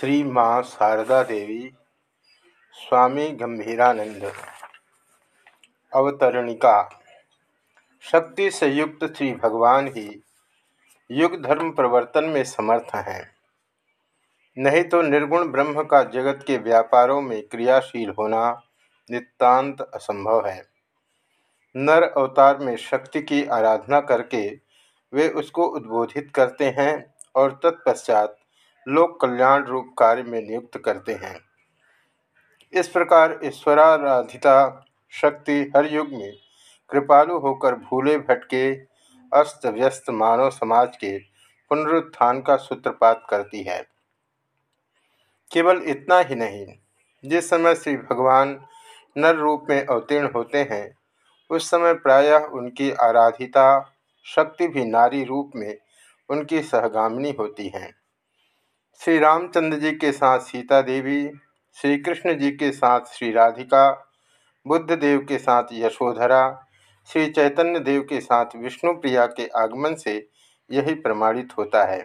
श्री माँ शारदा देवी, स्वामी गंभीरानंद। अवतरणिका। शक्ति से युक्त श्री भगवान ही युग धर्म प्रवर्तन में समर्थ हैं। नहीं तो निर्गुण ब्रह्म का जगत के व्यापारों में क्रियाशील होना नितांत असंभव है। नर अवतार में शक्ति की आराधना करके वे उसको उद्बोधित करते हैं और तत्पश्चात लोक कल्याण रूप कार्य में नियुक्त करते हैं। इस प्रकार ईश्वराराधिता शक्ति हर युग में कृपालु होकर भूले भटके अस्त व्यस्त मानव समाज के पुनरुत्थान का सूत्रपात करती है। केवल इतना ही नहीं, जिस समय श्री भगवान नर रूप में अवतीर्ण होते हैं, उस समय प्रायः उनकी आराधिता शक्ति भी नारी रूप में उनकी सहगामिनी होती हैं। श्री रामचंद्र जी के साथ सीता देवी, श्री कृष्ण जी के साथ श्री राधिका, बुद्ध देव के साथ यशोधरा, श्री चैतन्य देव के साथ विष्णु प्रिया के आगमन से यही प्रमाणित होता है।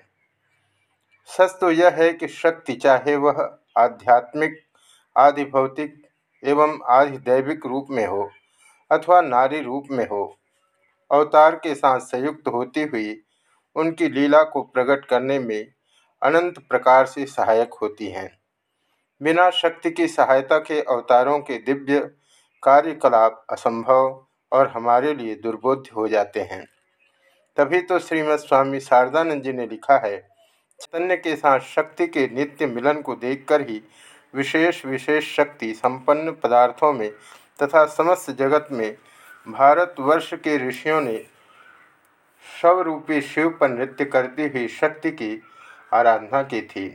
सच तो यह है कि शक्ति चाहे वह आध्यात्मिक आदि भौतिक एवं आदि दैविक रूप में हो अथवा नारी रूप में हो, अवतार के साथ संयुक्त होती हुई उनकी लीला को प्रकट करने में अनंत प्रकार से सहायक होती हैं। बिना शक्ति की सहायता के अवतारों के दिव्य कार्यकलाप असंभव और हमारे लिए दुर्बोध्य हो जाते हैं। तभी तो श्रीमद स्वामी शारदानंद जी ने लिखा है, चैतन्य के साथ शक्ति के नित्य मिलन को देखकर ही विशेष विशेष शक्ति संपन्न पदार्थों में तथा समस्त जगत में भारतवर्ष के ऋषियों ने शवरूपी शिव पर नृत्य करती हुई शक्ति की आराधना की थी।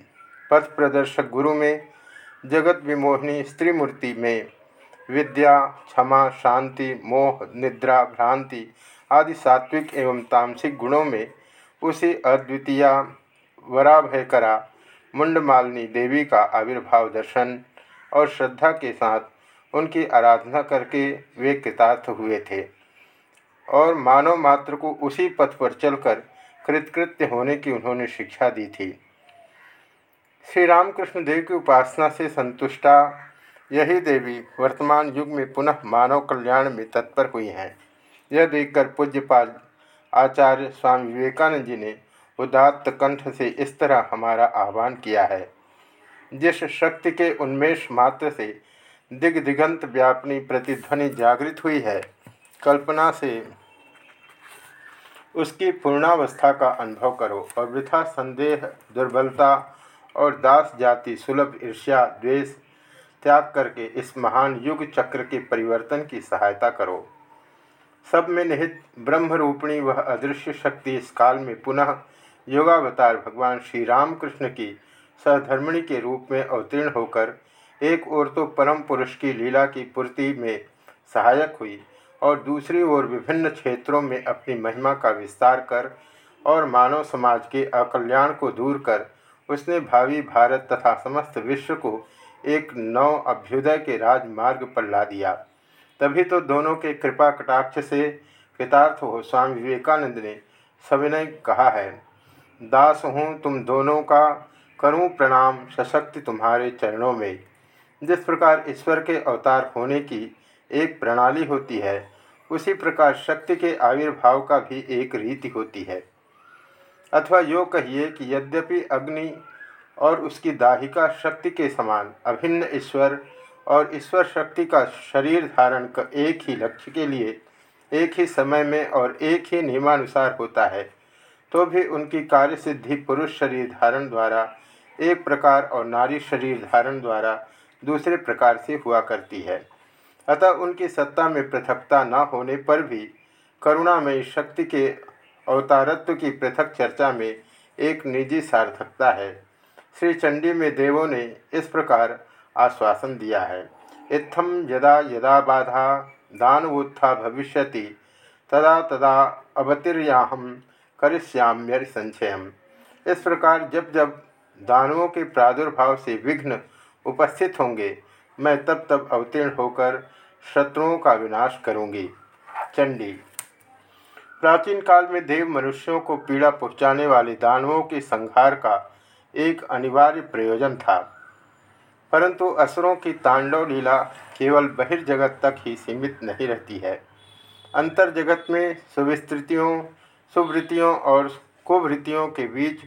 पथ प्रदर्शक गुरु में, जगत विमोहिनी स्त्री मूर्ति में, विद्या, क्षमा, शांति, मोह, निद्रा, भ्रांति आदि सात्विक एवं तामसिक गुणों में उसी अद्वितीय वराभयकरा मुंडमालिनी देवी का आविर्भाव दर्शन और श्रद्धा के साथ उनकी आराधना करके वे कृतार्थ हुए थे और मानव मात्र को उसी पथ पर चलकर कृतकृत्य होने की उन्होंने शिक्षा दी थी। श्री रामकृष्ण देव की उपासना से संतुष्टा, यही देवी वर्तमान युग में पुनः मानव कल्याण में तत्पर हुई हैं। यह देखकर पूज्यपाल आचार्य स्वामी विवेकानंद जी ने उदात्त कंठ से इस तरह हमारा आह्वान किया है। जिस शक्ति के उन्मेष मात्र से दिग्दिगंत व्यापनी प्रतिध्वनि जागृत हुई है, कल्पना से उसकी पूर्णावस्था का अनुभव करो। और वृथा संदेह, दुर्बलता और दास जाति, सुलभ ईर्ष्या, द्वेष त्याग करके इस महान युग चक्र के परिवर्तन की सहायता करो। सब में निहित ब्रह्मरूपिणी वह अदृश्य शक्ति इस काल में पुनः योगावतार भगवान श्री रामकृष्ण की सहधर्मिणी के रूप में अवतीर्ण होकर एक ओर तो परम पुरुष की लीला की पूर्ति में सहायक हुई। और दूसरी ओर विभिन्न क्षेत्रों में अपनी महिमा का विस्तार कर और मानव समाज के अकल्याण को दूर कर, उसने भावी भारत तथा समस्त विश्व को एक नव अभ्युदय के राजमार्ग पर ला दिया। तभी तो दोनों के कृपा कटाक्ष से कृतार्थ हो स्वामी विवेकानंद ने सविनय कहा है, दास हूँ तुम दोनों का, करूँ प्रणाम सशक्ति तुम्हारे चरणों में। जिस प्रकार ईश्वर के अवतार होने की एक प्रणाली होती है उसी प्रकार शक्ति के आविर्भाव का भी एक रीति होती है। अथवा यो कहिए कि यद्यपि अग्नि और उसकी दाहिका शक्ति के समान अभिन्न ईश्वर और ईश्वर शक्ति का शरीर धारण का एक ही लक्ष्य के लिए एक ही समय में और एक ही नियमानुसार होता है तो भी उनकी कार्य सिद्धि पुरुष शरीर धारण द्वारा, एक प्रकार और नारी शरीर धारण द्वारा दूसरे प्रकार से हुआ करती है। अतः उनकी सत्ता में पृथकता न होने पर भी करुणामयी शक्ति के अवतारत्व की पृथक चर्चा में एक निजी सार्थकता है। श्री चंडी में देवों ने इस प्रकार आश्वासन दिया है। इत्थम यदा यदा बाधा दानवोत्था भविष्य तदा तदा अवतीर्याहम करिष्याम्यर संचयम इस प्रकार जब जब दानवों के प्रादुर्भाव से विघ्न उपस्थित होंगे मैं तब तब अवतीर्ण होकर शत्रुओं का विनाश करूँगी। चंडी। प्राचीन काल में देव मनुष्यों को पीड़ा पहुँचाने वाले दानवों के संहार का एक अनिवार्य प्रयोजन था। परंतु असुरों की तांडव लीला केवल बहिर्जगत तक ही सीमित नहीं रहती है। अंतर जगत में सुविस्तृतियों, सुवृत्तियों और कुवृत्तियों के बीच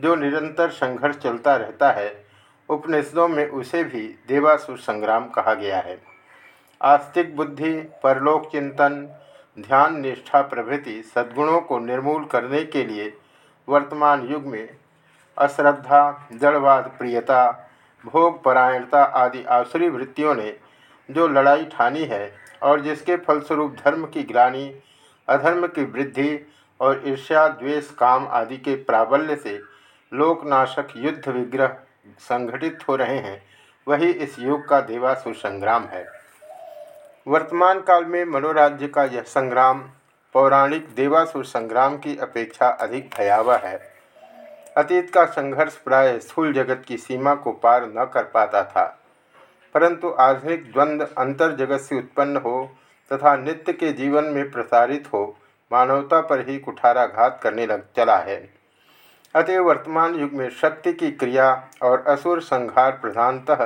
जो निरंतर संघर्ष चलता रहता है उपनिषदों में उसे भी देवासुर संग्राम कहा गया है। आस्तिक बुद्धि, परलोक चिंतन, ध्यान निष्ठा प्रभृति सद्गुणों को निर्मूल करने के लिए वर्तमान युग में अश्रद्धा, जड़वाद, प्रियता, भोग, परायणता आदि आसुरी वृत्तियों ने जो लड़ाई ठानी है और जिसके फलस्वरूप धर्म की ग्लानी, अधर्म की वृद्धि और ईर्ष्या, द्वेष, काम आदि के प्राबल्य से लोकनाशक युद्ध विग्रह संगठित हो रहे हैं, वही इस युग का देवासुर संग्राम है। वर्तमान काल में मनोराज्य का यह संग्राम, पौराणिक देवासुर संग्राम की अपेक्षा अधिक भयावह है। अतीत का संघर्ष प्राय स्थूल जगत की सीमा को पार न कर पाता था, परंतु आधुनिक द्वंद्व अंतर जगत से उत्पन्न हो तथा नित्य के जीवन में प्रसारित हो, मानवता पर ही कुठाराघात करने लग चला है। अतएव वर्तमान युग में शक्ति की क्रिया और असुर संहार प्रधानतः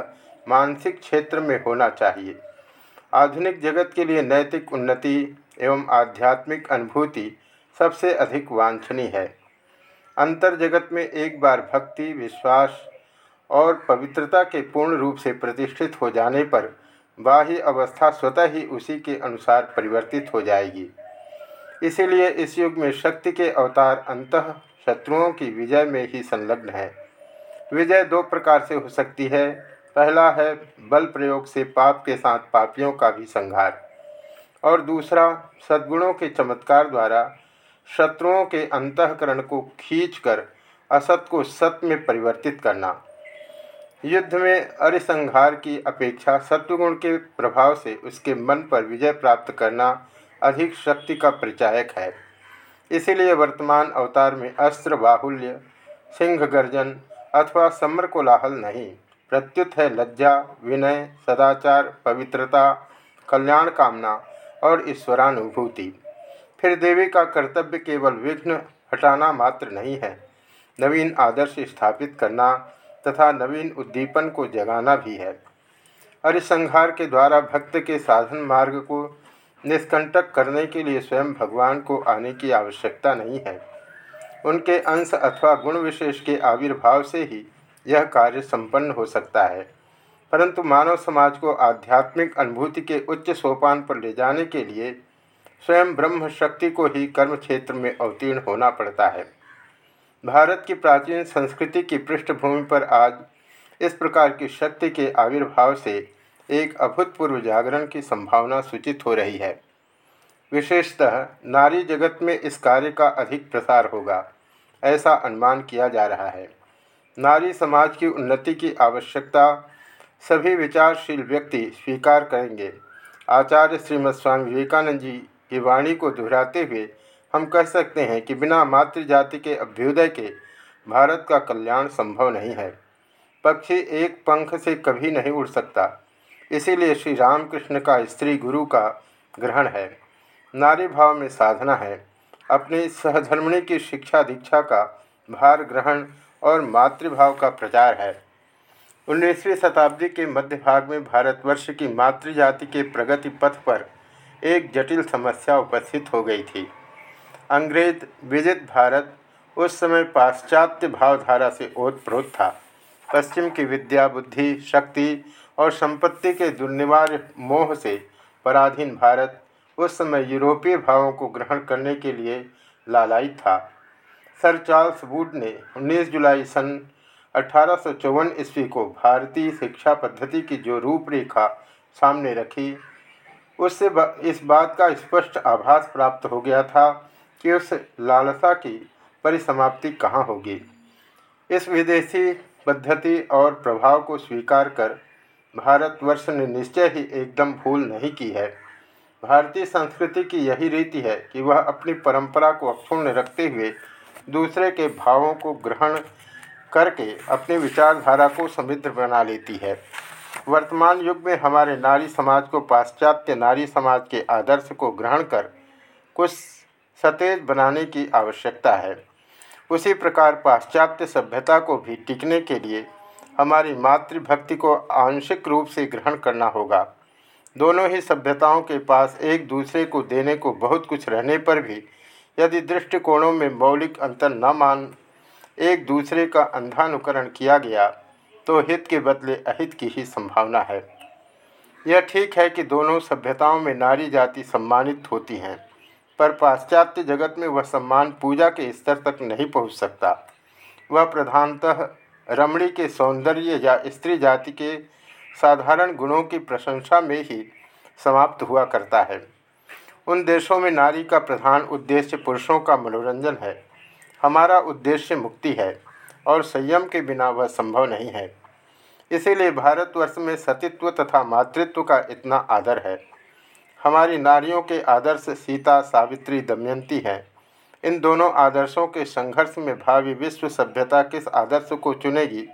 मानसिक क्षेत्र में होना चाहिए। आधुनिक जगत के लिए नैतिक उन्नति एवं आध्यात्मिक अनुभूति सबसे अधिक वांछनीय है। अंतर जगत में एक बार भक्ति, विश्वास और पवित्रता के पूर्ण रूप से प्रतिष्ठित हो जाने पर बाह्य अवस्था स्वतः ही उसी के अनुसार परिवर्तित हो जाएगी। इसीलिए इस युग में शक्ति के अवतार अंत शत्रुओं की विजय में ही संलग्न है। विजय दो प्रकार से हो सकती है। पहला है बल प्रयोग से पाप के साथ पापियों का भी संहार और दूसरा सद्गुणों के चमत्कार द्वारा शत्रुओं के अंतकरण को खींचकर असत को सत में परिवर्तित करना। युद्ध में अरिसंहार की अपेक्षा सत्वगुण के प्रभाव से उसके मन पर विजय प्राप्त करना अधिक शक्ति का परिचायक है। इसीलिए वर्तमान अवतार में अस्त्र, बाहुल्य, सिंह गर्जन अथवा सम्र कोलाहल नहीं। प्रत्युत है लज्जा, विनय, सदाचार, पवित्रता, कल्याण कामना और ईश्वरानुभूति। फिर देवी का कर्तव्य केवल विघ्न हटाना मात्र नहीं है। नवीन आदर्श स्थापित करना तथा नवीन उद्दीपन को जगाना भी है। अरिसंहार के द्वारा भक्त के साधन मार्ग को निष्कंटक करने के लिए स्वयं भगवान को आने की आवश्यकता नहीं है। उनके अंश अथवा गुण विशेष के आविर्भाव से ही यह कार्य संपन्न हो सकता है। परंतु मानव समाज को आध्यात्मिक अनुभूति के उच्च सोपान पर ले जाने के लिए स्वयं ब्रह्म शक्ति को ही कर्म क्षेत्र में अवतीर्ण होना पड़ता है। भारत की प्राचीन संस्कृति की पृष्ठभूमि पर आज इस प्रकार की शक्ति के आविर्भाव से एक अभूतपूर्व जागरण की संभावना सूचित हो रही है। विशेषतः नारी जगत में इस कार्य का अधिक प्रसार होगा, ऐसा अनुमान किया जा रहा है। नारी समाज की उन्नति की आवश्यकता सभी विचारशील व्यक्ति स्वीकार करेंगे। आचार्य श्रीमद स्वामी विवेकानंद जी की वाणी को दोहराते हुए हम कह सकते हैं कि बिना मातृ जाति के अभ्युदय के भारत का कल्याण संभव नहीं है। पक्षी एक पंख से कभी नहीं उड़ सकता। इसीलिए श्री रामकृष्ण का स्त्री गुरु का ग्रहण है। नारी भाव में साधना है। अपनी सहधर्मिणी की शिक्षा दीक्षा का भार ग्रहण और मातृभाव का प्रचार है। उन्नीसवीं शताब्दी के मध्य भाग में भारतवर्ष की मातृजाति के प्रगति पथ पर एक जटिल समस्या उपस्थित हो गई थी। अंग्रेज़ विजित भारत उस समय पाश्चात्य भावधारा से ओतप्रोत था। पश्चिम की विद्या बुद्धि, शक्ति और संपत्ति के दुर्निवार्य मोह से पराधीन भारत उस समय यूरोपीय भावों को ग्रहण करने के लिए लालायित था। सर चार्ल्स वुड ने 19 जुलाई सन अठारह सौ चौवन ईस्वी को भारतीय शिक्षा पद्धति की जो रूपरेखा सामने रखी, उससे इस बात का स्पष्ट आभास प्राप्त हो गया था कि उस लालसा की परिसमाप्ति कहाँ होगी। इस विदेशी पद्धति और प्रभाव को स्वीकार कर भारतवर्ष ने निश्चय ही एकदम भूल नहीं की है। भारतीय संस्कृति की यही रीति है कि वह अपनी परंपरा को अक्षुण्ण रखते हुए दूसरे के भावों को ग्रहण करके अपनी विचारधारा को समृद्ध बना लेती है। वर्तमान युग में हमारे नारी समाज को पाश्चात्य नारी समाज के आदर्श को ग्रहण कर कुछ सतेज बनाने की आवश्यकता है। उसी प्रकार पाश्चात्य सभ्यता को भी टिकने के लिए हमारी मातृभक्ति को आंशिक रूप से ग्रहण करना होगा। दोनों ही सभ्यताओं के पास एक दूसरे को देने को बहुत कुछ रहने पर भी यदि दृष्टिकोणों में मौलिक अंतर न मान, एक दूसरे का अंधानुकरण किया गया तो हित के बदले अहित की ही संभावना है। यह ठीक है कि दोनों सभ्यताओं में नारी जाति सम्मानित होती हैं, पर पाश्चात्य जगत में वह सम्मान पूजा के स्तर तक नहीं पहुँच सकता। वह प्रधानतः रमणी के सौंदर्य या स्त्री जाति के साधारण गुणों की प्रशंसा में ही समाप्त हुआ करता है। उन देशों में नारी का प्रधान उद्देश्य पुरुषों का मनोरंजन है। हमारा उद्देश्य मुक्ति है और संयम के बिना वह संभव नहीं है। इसीलिए भारतवर्ष में सतीत्व तथा मातृत्व का इतना आदर है। हमारी नारियों के आदर्श सीता सावित्री दमयंती हैं। इन दोनों आदर्शों के संघर्ष में भावी विश्व सभ्यता किस आदर्श को चुनेगी?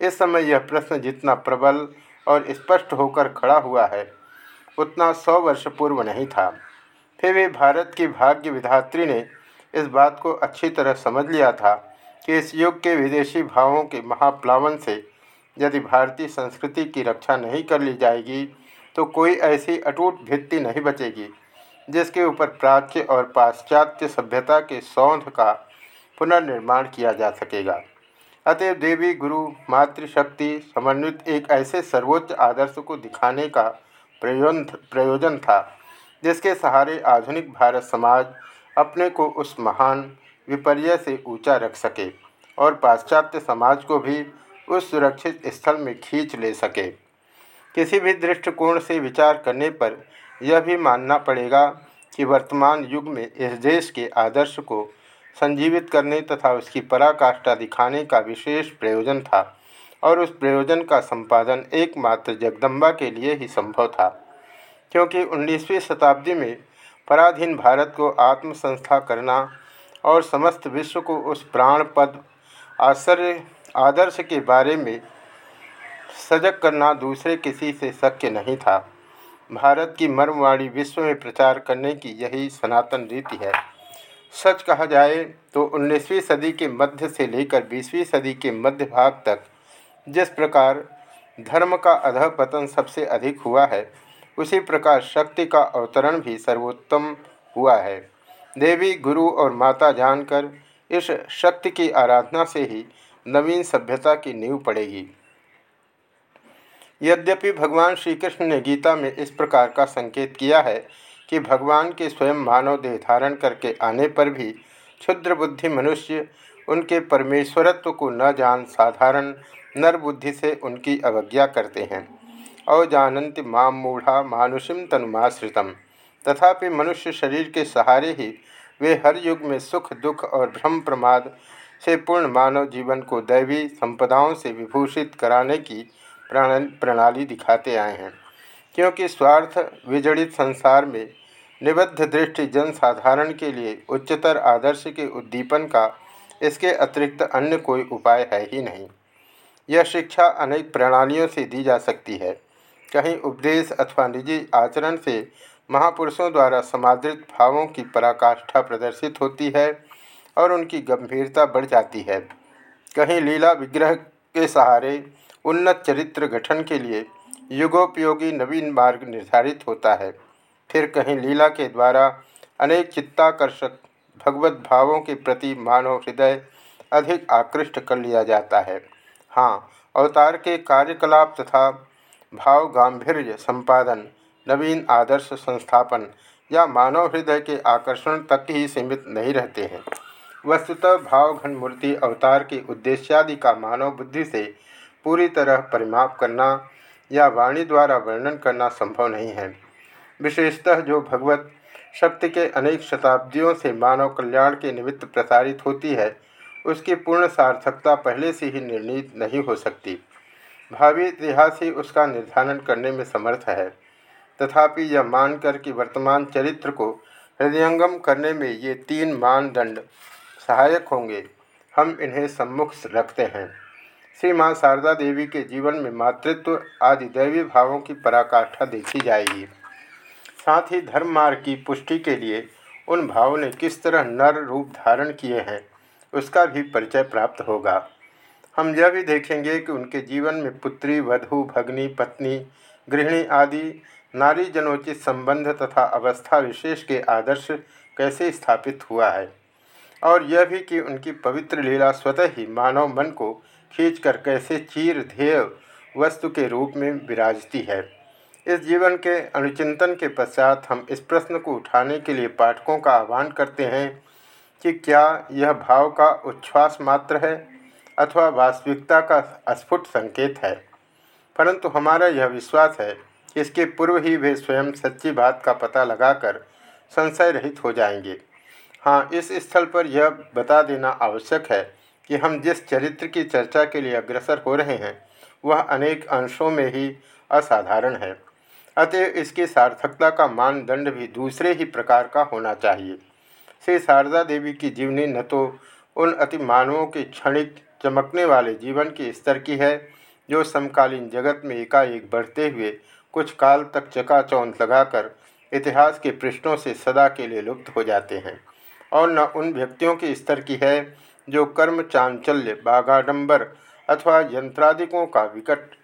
इस समय यह प्रश्न जितना प्रबल और स्पष्ट होकर खड़ा हुआ है, उतना सौ वर्ष पूर्व नहीं था। फिर भी भारत की भाग्य विधात्री ने इस बात को अच्छी तरह समझ लिया था कि इस युग के विदेशी भावों के महाप्लावन से यदि भारतीय संस्कृति की रक्षा नहीं कर ली जाएगी तो कोई ऐसी अटूट भित्ति नहीं बचेगी। जिसके ऊपर प्राच्य और पाश्चात्य सभ्यता के सौंध का पुनर्निर्माण किया जा सकेगा। अतएव देवी, गुरु, मातृशक्ति समन्वित एक ऐसे सर्वोच्च आदर्श को दिखाने का प्रयोजन प्रयोजन था, जिसके सहारे आधुनिक भारत समाज अपने को उस महान विपर्य से ऊँचा रख सके और पाश्चात्य समाज को भी उस सुरक्षित स्थल में खींच ले सके। किसी भी दृष्टिकोण से विचार करने पर यह भी मानना पड़ेगा कि वर्तमान युग में इस देश के आदर्श को संजीवित करने तथा उसकी पराकाष्ठा दिखाने का विशेष प्रयोजन था और उस प्रयोजन का संपादन एकमात्र जगदम्बा के लिए ही संभव था। क्योंकि 19वीं शताब्दी में पराधीन भारत को आत्मसंस्था करना और समस्त विश्व को उस प्राण पद आश्चर्य, आदर्श के बारे में सजग करना दूसरे किसी से शक्य नहीं था। भारत की मर्मवाणी विश्व में प्रचार करने की यही सनातन रीति है। सच कहा जाए तो 19वीं सदी के मध्य से लेकर 20वीं सदी के मध्य भाग तक जिस प्रकार धर्म का अधः पतन सबसे अधिक हुआ है, उसी प्रकार शक्ति का अवतरण भी सर्वोत्तम हुआ है। देवी, गुरु और माता जानकर इस शक्ति की आराधना से ही नवीन सभ्यता की नींव पड़ेगी। यद्यपि भगवान श्री कृष्ण ने गीता में इस प्रकार का संकेत किया है कि भगवान के स्वयं मानव देह धारण करके आने पर भी क्षुद्र बुद्धि मनुष्य उनके परमेश्वरत्व को न जान साधारण नर बुद्धि से उनकी अवज्ञा करते हैं। अवजानंति माम मूढ़ा मानुषिम तनुमाश्रितम। तथापि मनुष्य शरीर के सहारे ही वे हर युग में सुख, दुख और भ्रम प्रमाद से पूर्ण मानव जीवन को दैवी संपदाओं से विभूषित कराने की प्रणाली दिखाते आए हैं। क्योंकि स्वार्थ विजड़ित संसार में निबद्ध दृष्टि जनसाधारण के लिए उच्चतर आदर्श के उद्दीपन का इसके अतिरिक्त अन्य कोई उपाय है ही नहीं। यह शिक्षा अनेक प्रणालियों से दी जा सकती है। कहीं उपदेश अथवा निजी आचरण से महापुरुषों द्वारा समादृत भावों की पराकाष्ठा प्रदर्शित होती है और उनकी गंभीरता बढ़ जाती है। कहीं लीला विग्रह के सहारे उन्नत चरित्र गठन के लिए युगोपयोगी नवीन मार्ग निर्धारित होता है। फिर कहीं लीला के द्वारा अनेक चित्ताकर्षक भगवत भावों के प्रति मानव हृदय अधिक आकृष्ट कर लिया जाता है। हाँ अवतार के कार्यकलाप तथा भाव गांधीर्य संपादन, नवीन आदर्श संस्थापन या मानव हृदय के आकर्षण तक ही सीमित नहीं रहते हैं। वस्तुतः भाव घन मूर्ति अवतार के उद्देश्यादि का मानव बुद्धि से पूरी तरह परिमाप करना या वाणी द्वारा वर्णन करना संभव नहीं है। विशेषतः जो भगवत शक्ति के अनेक शताब्दियों से मानव कल्याण के निमित्त प्रसारित होती है, उसकी पूर्ण सार्थकता पहले से ही निर्णीत नहीं हो सकती। भावी इतिहास ही उसका निर्धारण करने में समर्थ है। तथापि यह मानकर कि वर्तमान चरित्र को हृदयंगम करने में ये तीन मानदंड सहायक होंगे, हम इन्हें सम्मुख रखते हैं। श्री माँ शारदा देवी के जीवन में मातृत्व आदि दैवी भावों की पराकाष्ठा देखी जाएगी। साथ ही धर्म मार्ग की पुष्टि के लिए उन भावों ने किस तरह नर रूप धारण किए हैं, उसका भी परिचय प्राप्त होगा। हम यह भी देखेंगे कि उनके जीवन में पुत्री, वधु, भगनी, पत्नी, गृहिणी आदि, नारी जनोचित संबंध तथा अवस्था विशेष के आदर्श कैसे स्थापित हुआ है। और यह भी कि उनकी पवित्र लीला स्वतः ही मानव मन को खींचकर कैसे चीर ध्येय वस्तु के रूप में विराजती है। इस जीवन के अनुचिंतन के पश्चात हम इस प्रश्न को उठाने के लिए पाठकों का आह्वान करते हैं कि क्या यह भाव का उच्छ्वास मात्र है अथवा वास्तविकता का अस्फुट संकेत है? परंतु हमारा यह विश्वास है कि इसके पूर्व ही वे स्वयं सच्ची बात का पता लगाकर संशय रहित हो जाएँगे। हाँ इस स्थल पर यह बता देना आवश्यक है कि हम जिस चरित्र की चर्चा के लिए अग्रसर हो रहे हैं, वह अनेक अंशों में ही असाधारण है। अतएव इसकी सार्थकता का मानदंड भी दूसरे ही प्रकार का होना चाहिए। श्री शारदा देवी की जीवनी न तो उन अति मानवों के क्षणिक चमकने वाले जीवन के स्तर की है, जो समकालीन जगत में एकाएक बढ़ते हुए कुछ काल तक चकाचौंध लगाकर इतिहास के पृष्ठों से सदा के लिए लुप्त हो जाते हैं। और न उन व्यक्तियों के स्तर की है जो कर्म चांचल्य बाघाडंबर अथवा यंत्रादिकों का विकट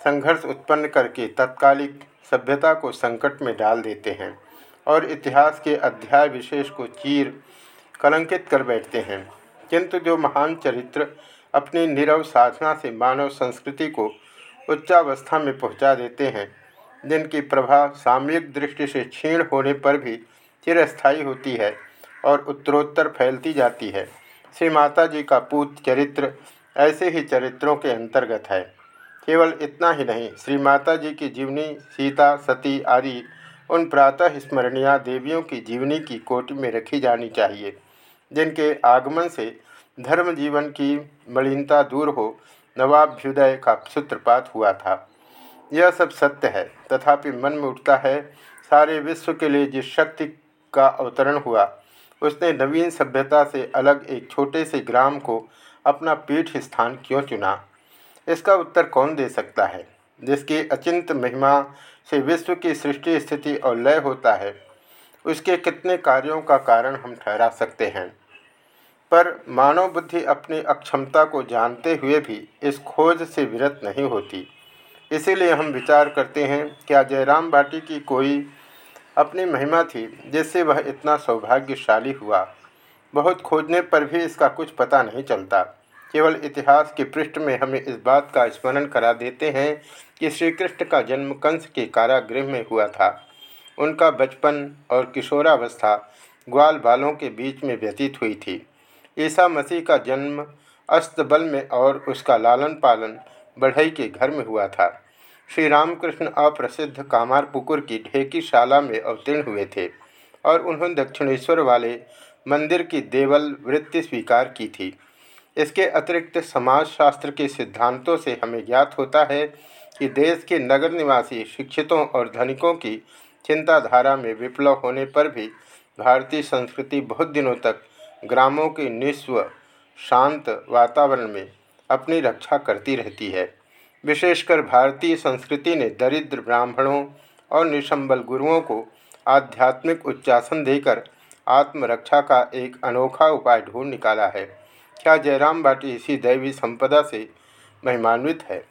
संघर्ष उत्पन्न करके तत्कालिक सभ्यता को संकट में डाल देते हैं और इतिहास के अध्याय विशेष को चीर, कलंकित कर बैठते हैं। किंतु जो महान चरित्र अपनी निरव साधना से मानव संस्कृति को उच्चावस्था में पहुँचा देते हैं, जिनकी प्रभा सामयिक दृष्टि से क्षीण होने पर भी चिरस्थायी होती है और उत्तरोत्तर फैलती जाती है। श्री माता जी का पूत चरित्र ऐसे ही चरित्रों के अंतर्गत है। केवल इतना ही नहीं, श्री माता जी की जीवनी, सीता, सती आदि, उन प्रातः स्मरणीय देवियों की जीवनी की कोटि में रखी जानी चाहिए, जिनके आगमन से धर्म जीवन की मलिनता दूर हो, नवाभ्युदय का सूत्रपात हुआ था। यह सब सत्य है। तथापि मन में उठता है, सारे विश्व के लिए जिस शक्ति का अवतरण हुआ उसने नवीन सभ्यता से अलग एक छोटे से ग्राम को अपना पीठ स्थान क्यों चुना? इसका उत्तर कौन दे सकता है? जिसकी अचिंत महिमा से विश्व की सृष्टि स्थिति और लय होता है, उसके कितने कार्यों का कारण हम ठहरा सकते हैं? पर मानव बुद्धि अपनी अक्षमता को जानते हुए भी इस खोज से विरत नहीं होती। इसीलिए हम विचार करते हैं, क्या जयराम बाटी की कोई अपनी महिमा थी, जिससे वह इतना सौभाग्यशाली हुआ। बहुत खोजने पर भी इसका कुछ पता नहीं चलता। केवल इतिहास के पृष्ठ में हमें इस बात का स्मरण करा देते हैं कि श्री कृष्ण का जन्म कंस के कारागृह में हुआ था। उनका बचपन और किशोरावस्था ग्वाल बालों के बीच में व्यतीत हुई थी। ईसा मसीह का जन्म अस्तबल में और उसका लालन पालन बढ़ई के घर में हुआ था। श्री रामकृष्ण अप्रसिद्ध कामार पुकुर की ढेकी शाला में अवतीर्ण हुए थे और उन्होंने दक्षिणेश्वर वाले मंदिर की देवल वृत्ति स्वीकार की थी। इसके अतिरिक्त समाजशास्त्र के सिद्धांतों से हमें ज्ञात होता है कि देश के नगर निवासी शिक्षितों और धनिकों की चिंताधारा में विप्लव होने पर भी भारतीय संस्कृति बहुत दिनों तक ग्रामों के निस्व शांत वातावरण में अपनी रक्षा करती रहती है। विशेषकर भारतीय संस्कृति ने दरिद्र ब्राह्मणों और निशंबल गुरुओं को आध्यात्मिक उच्चासन देकर आत्मरक्षा का एक अनोखा उपाय ढूंढ निकाला है। क्या जयराम बाटी इसी दैवी संपदा से महिमान्वित है?